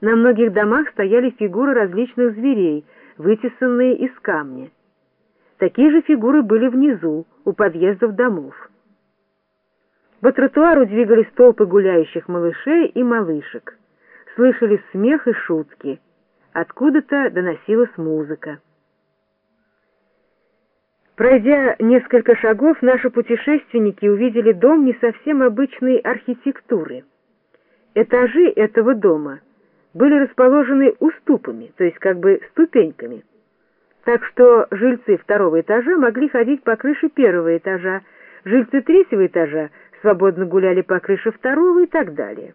На многих домах стояли фигуры различных зверей, вытесанные из камня. Такие же фигуры были внизу, у подъездов домов. По тротуару двигались толпы гуляющих малышей и малышек. Слышались смех и шутки. Откуда-то доносилась музыка. Пройдя несколько шагов, наши путешественники увидели дом не совсем обычной архитектуры. Этажи этого дома были расположены уступами, то есть как бы ступеньками. Так что жильцы второго этажа могли ходить по крыше первого этажа, жильцы третьего этажа свободно гуляли по крыше второго и так далее.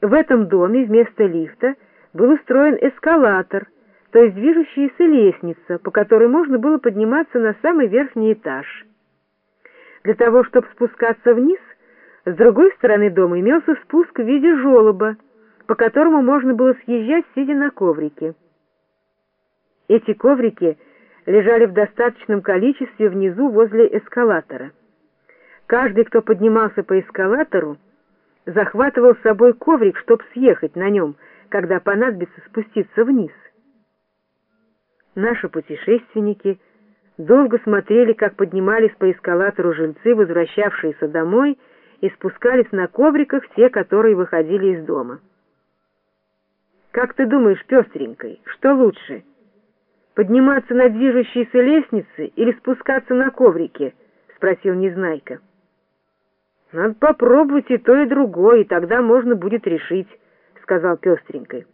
В этом доме вместо лифта был устроен эскалатор, то есть движущаяся лестница, по которой можно было подниматься на самый верхний этаж. Для того, чтобы спускаться вниз, с другой стороны дома имелся спуск в виде желоба, по которому можно было съезжать, сидя на коврике. Эти коврики лежали в достаточном количестве внизу возле эскалатора. Каждый, кто поднимался по эскалатору, захватывал с собой коврик, чтобы съехать на нем, когда понадобится спуститься вниз. Наши путешественники долго смотрели, как поднимались по эскалатору жильцы, возвращавшиеся домой, и спускались на ковриках те, которые выходили из дома. «Как ты думаешь, пестренькой, что лучше, подниматься на движущейся лестнице или спускаться на коврике?» — спросил Незнайка. «Надо попробовать и то, и другое, и тогда можно будет решить», — сказал пестренькой.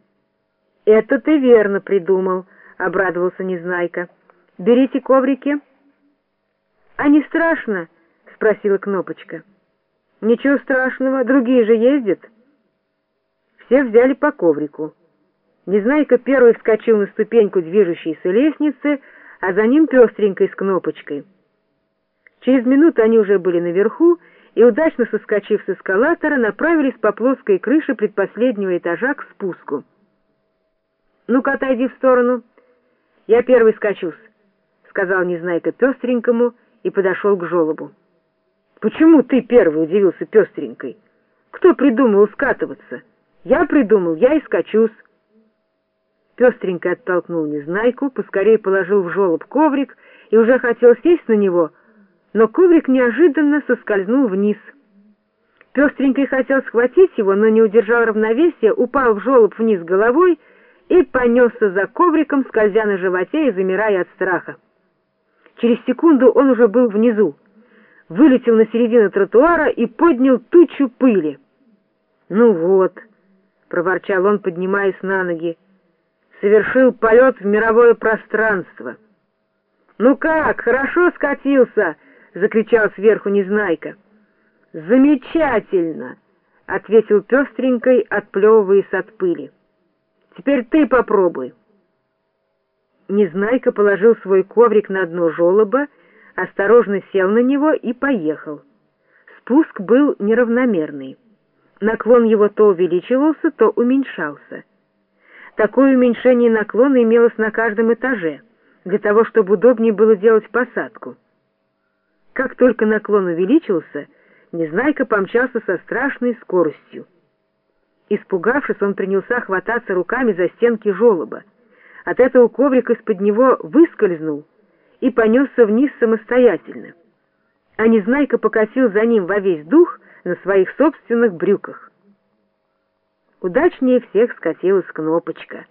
«Это ты верно придумал», —— обрадовался Незнайка. «Берите коврики». «А не страшно?» — спросила Кнопочка. «Ничего страшного, другие же ездят». Все взяли по коврику. Незнайка первый вскочил на ступеньку движущейся лестницы, а за ним пестренькой с Кнопочкой. Через минуту они уже были наверху, и, удачно соскочив с эскалатора, направились по плоской крыше предпоследнего этажа к спуску. «Ну-ка, отойди в сторону», «Я первый скачусь», — сказал Незнайка пестренькому и подошел к жолобу. «Почему ты первый?» — удивился пестренькой. «Кто придумал скатываться? Я придумал, я и скачусь». Пестренько оттолкнул Незнайку, поскорее положил в жолоб коврик и уже хотел сесть на него, но коврик неожиданно соскользнул вниз. Пестренький хотел схватить его, но не удержал равновесия, упал в жолоб вниз головой и понесся за ковриком, скользя на животе и замирая от страха. Через секунду он уже был внизу, вылетел на середину тротуара и поднял тучу пыли. «Ну вот», — проворчал он, поднимаясь на ноги, — совершил полет в мировое пространство. «Ну как, хорошо скатился?» — закричал сверху Незнайка. «Замечательно!» — ответил пестренькой, отплевываясь от пыли. Теперь ты попробуй. Незнайка положил свой коврик на дно желоба, осторожно сел на него и поехал. Спуск был неравномерный. Наклон его то увеличивался, то уменьшался. Такое уменьшение наклона имелось на каждом этаже, для того, чтобы удобнее было делать посадку. Как только наклон увеличился, Незнайка помчался со страшной скоростью. Испугавшись, он принялся хвататься руками за стенки желоба. От этого коврик из-под него выскользнул и понесся вниз самостоятельно. А Незнайка покосил за ним во весь дух на своих собственных брюках. Удачнее всех скатилась Кнопочка.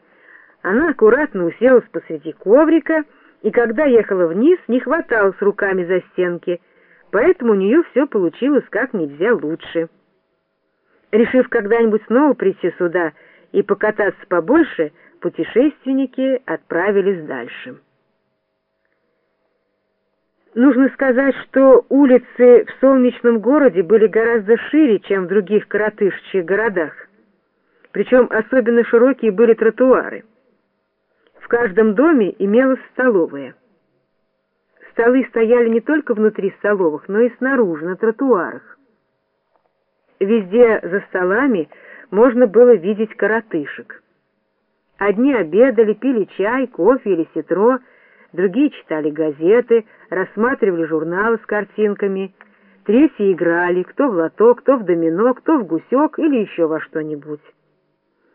Она аккуратно уселась посреди коврика, и когда ехала вниз, не хваталась руками за стенки, поэтому у нее все получилось как нельзя лучше. Решив когда-нибудь снова прийти сюда и покататься побольше, путешественники отправились дальше. Нужно сказать, что улицы в солнечном городе были гораздо шире, чем в других коротышчих городах. Причем особенно широкие были тротуары. В каждом доме имелась столовая. Столы стояли не только внутри столовых, но и снаружи, на тротуарах. Везде за столами можно было видеть коротышек. Одни обедали, пили чай, кофе или ситро, другие читали газеты, рассматривали журналы с картинками, третьи играли, кто в лото, кто в домино, кто в гусек или еще во что-нибудь.